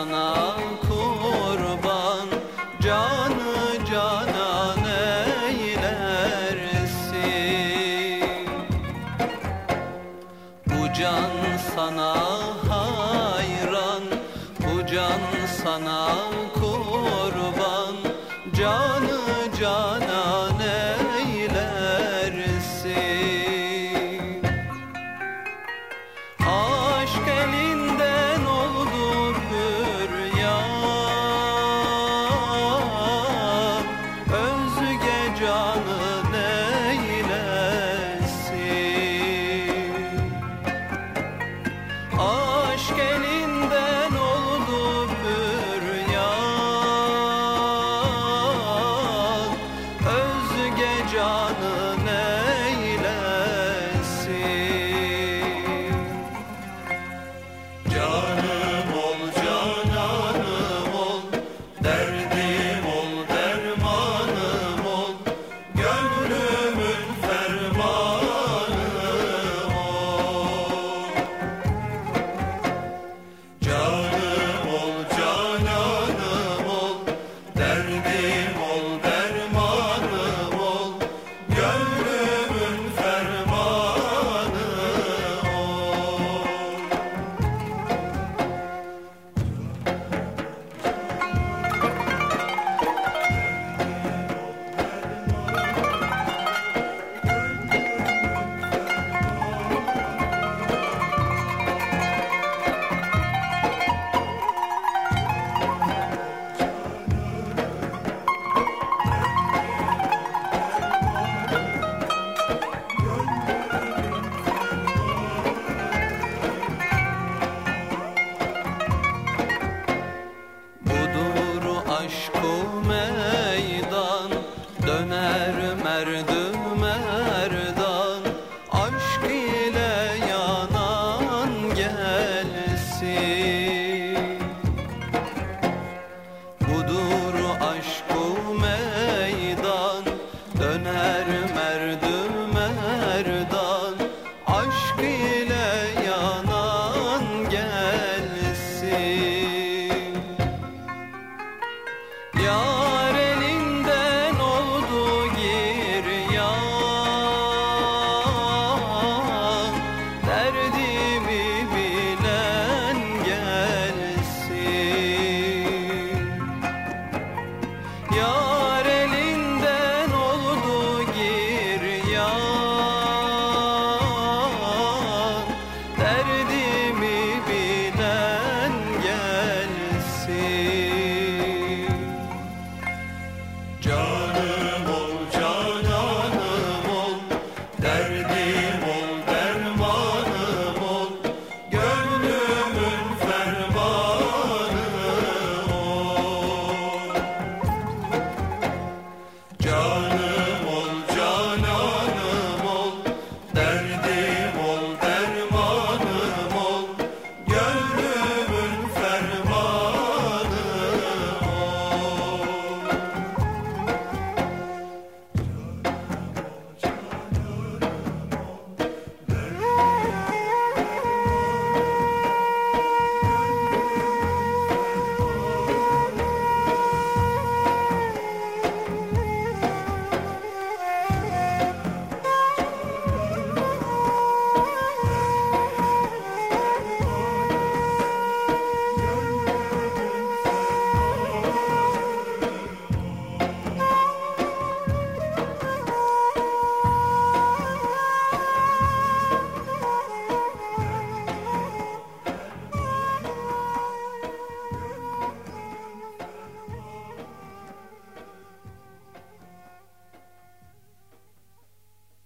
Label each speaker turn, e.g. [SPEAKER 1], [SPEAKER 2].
[SPEAKER 1] sana kurban Canı canan eylersin. Bu can sana hayran Bu can sana kurban